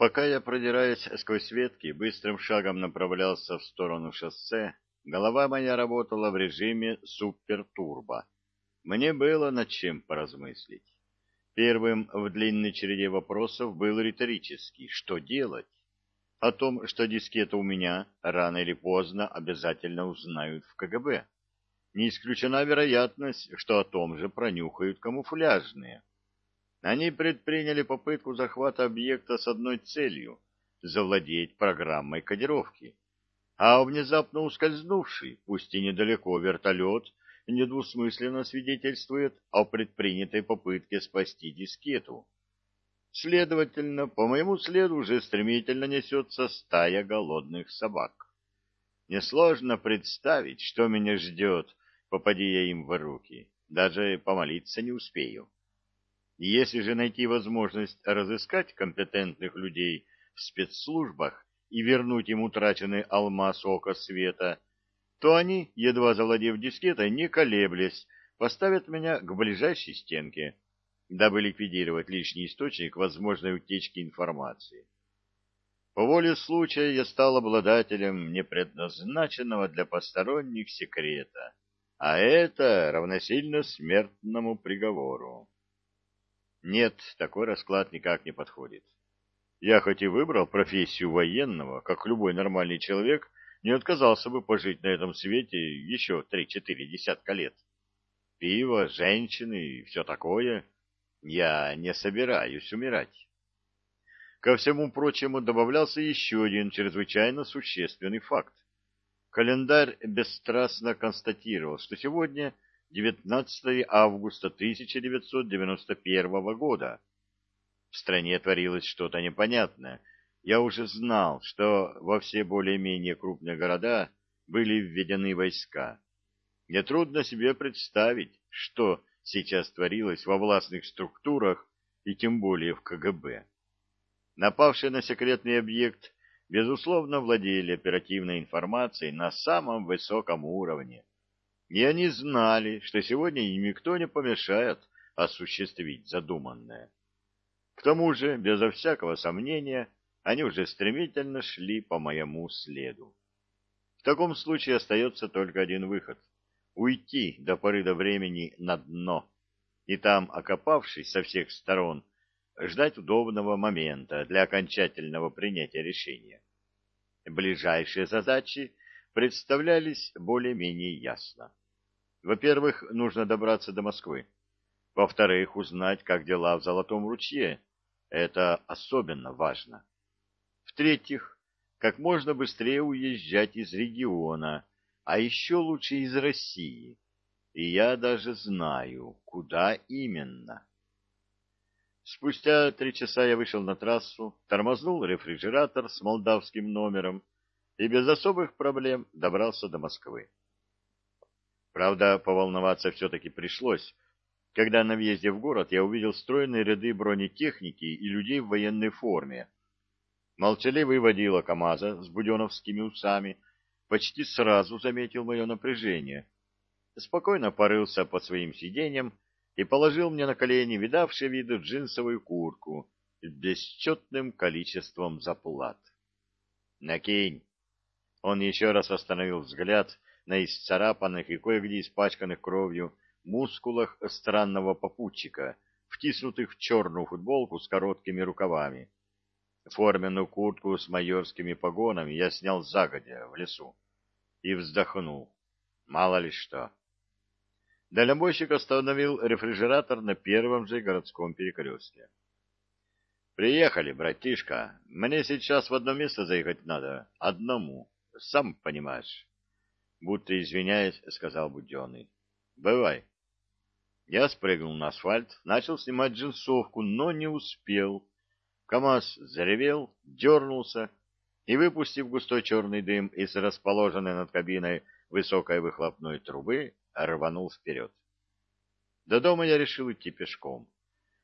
Пока я, продираясь сквозь ветки, быстрым шагом направлялся в сторону шоссе, голова моя работала в режиме супертурбо. Мне было над чем поразмыслить. Первым в длинной череде вопросов был риторический «что делать?». О том, что дискета у меня, рано или поздно обязательно узнают в КГБ. Не исключена вероятность, что о том же пронюхают камуфляжные. Они предприняли попытку захвата объекта с одной целью — завладеть программой кодировки. А внезапно ускользнувший, пусть и недалеко, вертолет недвусмысленно свидетельствует о предпринятой попытке спасти дискету. Следовательно, по моему следу уже стремительно несется стая голодных собак. Несложно представить, что меня ждет, попади я им в руки. Даже помолиться не успею. Если же найти возможность разыскать компетентных людей в спецслужбах и вернуть им утраченный алмаз ока света, то они, едва завладев дискетой, не колеблясь, поставят меня к ближайшей стенке, дабы ликвидировать лишний источник возможной утечки информации. По воле случая я стал обладателем непредназначенного для посторонних секрета, а это равносильно смертному приговору. Нет, такой расклад никак не подходит. Я хоть и выбрал профессию военного, как любой нормальный человек, не отказался бы пожить на этом свете еще три-четыре десятка лет. Пиво, женщины и все такое. Я не собираюсь умирать. Ко всему прочему добавлялся еще один чрезвычайно существенный факт. Календарь бесстрастно констатировал, что сегодня 19 августа 1991 года. В стране творилось что-то непонятное. Я уже знал, что во все более-менее крупные города были введены войска. Нетрудно себе представить, что сейчас творилось во властных структурах и тем более в КГБ. Напавшие на секретный объект, безусловно, владели оперативной информацией на самом высоком уровне и они знали, что сегодня им никто не помешает осуществить задуманное. К тому же, безо всякого сомнения, они уже стремительно шли по моему следу. В таком случае остается только один выход — уйти до поры до времени на дно, и там, окопавшись со всех сторон, ждать удобного момента для окончательного принятия решения. Ближайшие задачи представлялись более-менее ясно. Во-первых, нужно добраться до Москвы. Во-вторых, узнать, как дела в Золотом ручье. Это особенно важно. В-третьих, как можно быстрее уезжать из региона, а еще лучше из России. И я даже знаю, куда именно. Спустя три часа я вышел на трассу, тормознул рефрижератор с молдавским номером и без особых проблем добрался до Москвы. Правда, поволноваться все-таки пришлось. Когда на въезде в город я увидел стройные ряды бронетехники и людей в военной форме. Молчаливый водила КамАЗа с буденовскими усами почти сразу заметил мое напряжение. Спокойно порылся под своим сиденьем и положил мне на колени видавший виду джинсовую куртку с бесчетным количеством заплат. «Накинь!» Он еще раз остановил взгляд на исцарапанных и кое-где испачканных кровью мускулах странного попутчика, втиснутых в черную футболку с короткими рукавами. Форменную куртку с майорскими погонами я снял загодя в лесу и вздохнул. Мало ли что. Дальнобойщик остановил рефрижератор на первом же городском перекрестке. «Приехали, братишка. Мне сейчас в одно место заехать надо. Одному. Сам понимаешь» будто извиняясь, сказал Буденный. Бывай. Я спрыгнул на асфальт, начал снимать джинсовку, но не успел. КамАЗ заревел, дернулся и, выпустив густой черный дым из расположенной над кабиной высокой выхлопной трубы, рванул вперед. До дома я решил идти пешком.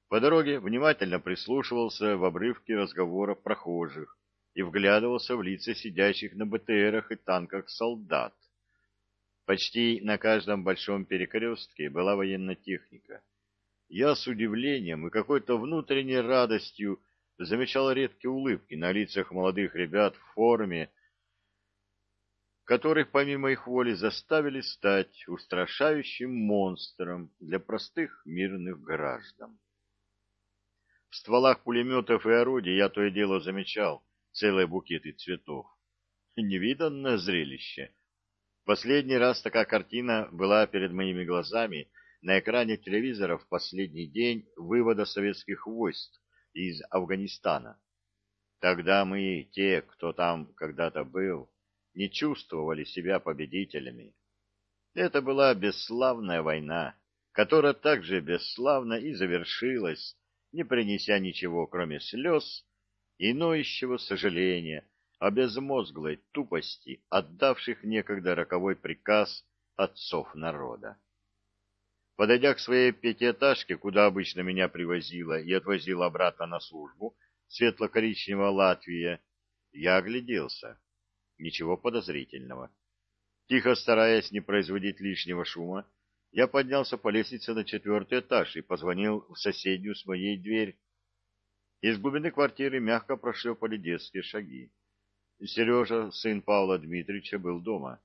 По дороге внимательно прислушивался в обрывке разговоров прохожих и вглядывался в лица сидящих на БТРах и танках солдат. Почти на каждом большом перекрестке была военная техника. Я с удивлением и какой-то внутренней радостью замечал редкие улыбки на лицах молодых ребят в форме, которых помимо их воли заставили стать устрашающим монстром для простых мирных граждан. В стволах пулеметов и орудий я то и дело замечал целые букеты цветов. Невиданное зрелище. Последний раз такая картина была перед моими глазами на экране телевизора в последний день вывода советских войск из Афганистана. Тогда мы, те, кто там когда-то был, не чувствовали себя победителями. Это была бесславная война, которая также бесславно и завершилась, не принеся ничего, кроме слез и ноющего сожаления о безмозглой тупости, отдавших некогда роковой приказ отцов народа. Подойдя к своей пятиэтажке, куда обычно меня привозила и отвозила обратно на службу, светло-коричневая Латвия, я огляделся. Ничего подозрительного. Тихо стараясь не производить лишнего шума, я поднялся по лестнице на четвертый этаж и позвонил в соседнюю с моей дверь. Из глубины квартиры мягко прошлепали детские шаги. Сережа, сын Павла Дмитриевича, был дома.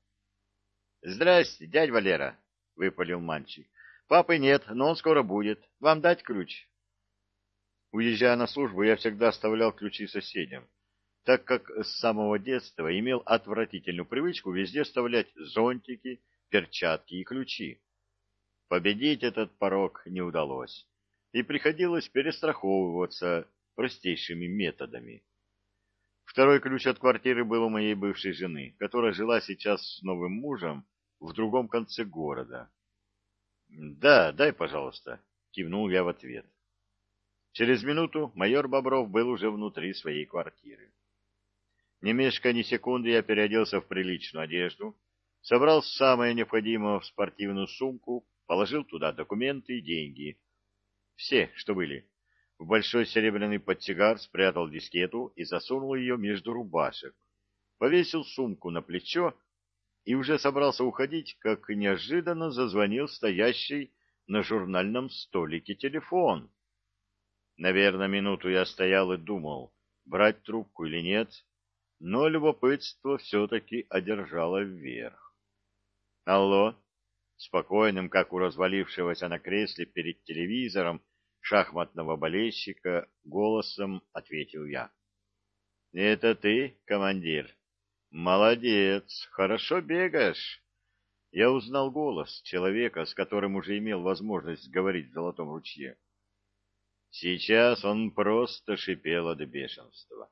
— Здрасте, дядь Валера, — выпалил мальчик. — Папы нет, но он скоро будет. Вам дать ключ? Уезжая на службу, я всегда оставлял ключи соседям так как с самого детства имел отвратительную привычку везде вставлять зонтики, перчатки и ключи. Победить этот порог не удалось, и приходилось перестраховываться простейшими методами. Второй ключ от квартиры был у моей бывшей жены, которая жила сейчас с новым мужем в другом конце города. «Да, дай, пожалуйста», — кивнул я в ответ. Через минуту майор Бобров был уже внутри своей квартиры. Не мешкая ни секунды, я переоделся в приличную одежду, собрал самое необходимое в спортивную сумку, положил туда документы и деньги. Все, что были. В большой серебряный подсигар спрятал дискету и засунул ее между рубашек. Повесил сумку на плечо и уже собрался уходить, как неожиданно зазвонил стоящий на журнальном столике телефон. Наверное, минуту я стоял и думал, брать трубку или нет, но любопытство все-таки одержало вверх. «Алло!» — спокойным, как у развалившегося на кресле перед телевизором шахматного болельщика, голосом ответил я. «Это ты, командир? Молодец, хорошо бегаешь!» Я узнал голос человека, с которым уже имел возможность говорить в Золотом ручье. Сейчас он просто шипел от бешенства.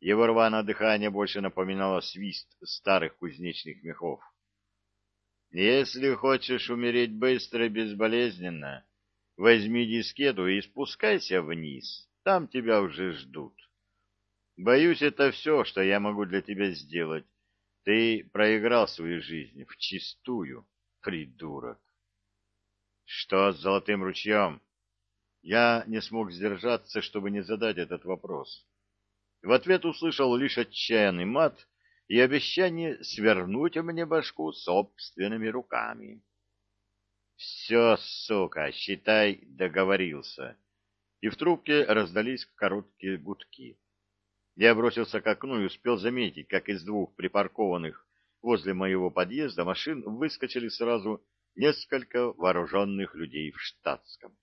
Его рваное дыхание больше напоминало свист старых кузнечных мехов. «Если хочешь умереть быстро и безболезненно, возьми дискету и спускайся вниз, там тебя уже ждут. Боюсь, это все, что я могу для тебя сделать. Ты проиграл свою жизнь вчистую, придурок». «Что с золотым ручьем?» Я не смог сдержаться, чтобы не задать этот вопрос. В ответ услышал лишь отчаянный мат и обещание свернуть мне башку собственными руками. «Все, сука, считай, договорился». И в трубке раздались короткие гудки. Я бросился к окну и успел заметить, как из двух припаркованных возле моего подъезда машин выскочили сразу несколько вооруженных людей в штатском.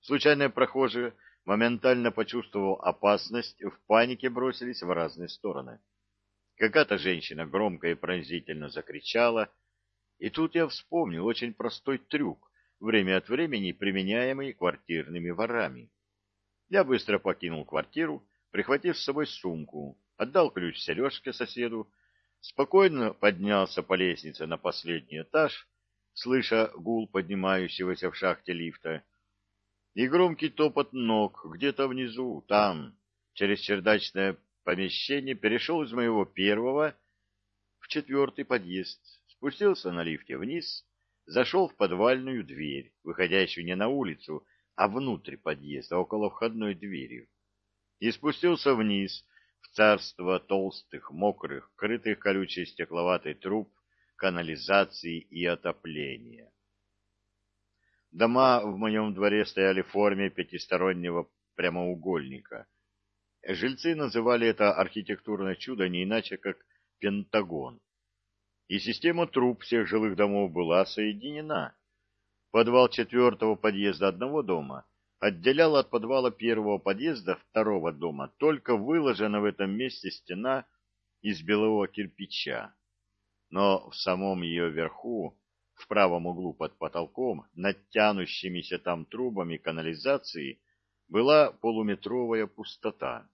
Случайные прохожие моментально почувствовал опасность, в панике бросились в разные стороны. Какая-то женщина громко и пронзительно закричала, и тут я вспомнил очень простой трюк, время от времени применяемый квартирными ворами. Я быстро покинул квартиру, прихватив с собой сумку, отдал ключ Сережке соседу, спокойно поднялся по лестнице на последний этаж, слыша гул поднимающегося в шахте лифта, и громкий топот ног где-то внизу, там, через чердачное помещение, перешел из моего первого в четвертый подъезд, спустился на лифте вниз, зашел в подвальную дверь, выходящую не на улицу, а внутрь подъезда, около входной двери, и спустился вниз в царство толстых, мокрых, крытых колючей стекловатой труб, канализации и отопления. Дома в моем дворе стояли в форме пятистороннего прямоугольника, Жильцы называли это архитектурное чудо не иначе, как Пентагон. И система труб всех жилых домов была соединена. Подвал четвертого подъезда одного дома отделял от подвала первого подъезда второго дома только выложена в этом месте стена из белого кирпича. Но в самом ее верху, в правом углу под потолком, над тянущимися там трубами канализации, была полуметровая пустота.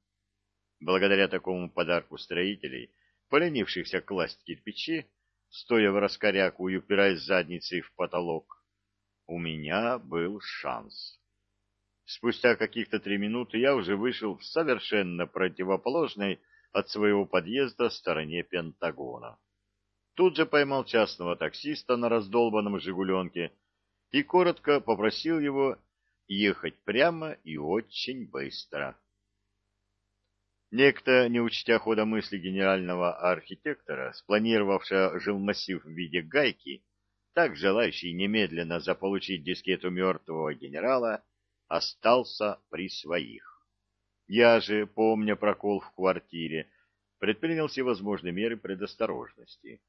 Благодаря такому подарку строителей, поленившихся класть кирпичи, стоя в раскоряку и упираясь задницей в потолок, у меня был шанс. Спустя каких-то три минуты я уже вышел в совершенно противоположной от своего подъезда стороне Пентагона. Тут же поймал частного таксиста на раздолбанном «Жигуленке» и коротко попросил его ехать прямо и очень быстро. Некто, не учтя хода мысли генерального архитектора, спланировавшего жилмассив в виде гайки, так желающий немедленно заполучить дискету мертвого генерала, остался при своих. Я же, помня прокол в квартире, предпринял всевозможные меры предосторожности.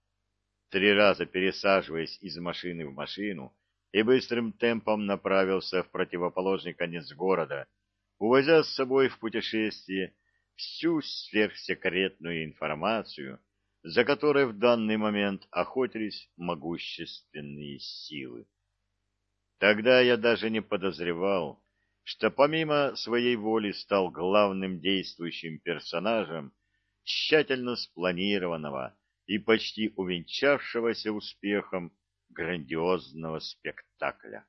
Три раза пересаживаясь из машины в машину и быстрым темпом направился в противоположный конец города, увозя с собой в путешествие всю сверхсекретную информацию, за которой в данный момент охотились могущественные силы. Тогда я даже не подозревал, что помимо своей воли стал главным действующим персонажем тщательно спланированного и почти увенчавшегося успехом грандиозного спектакля.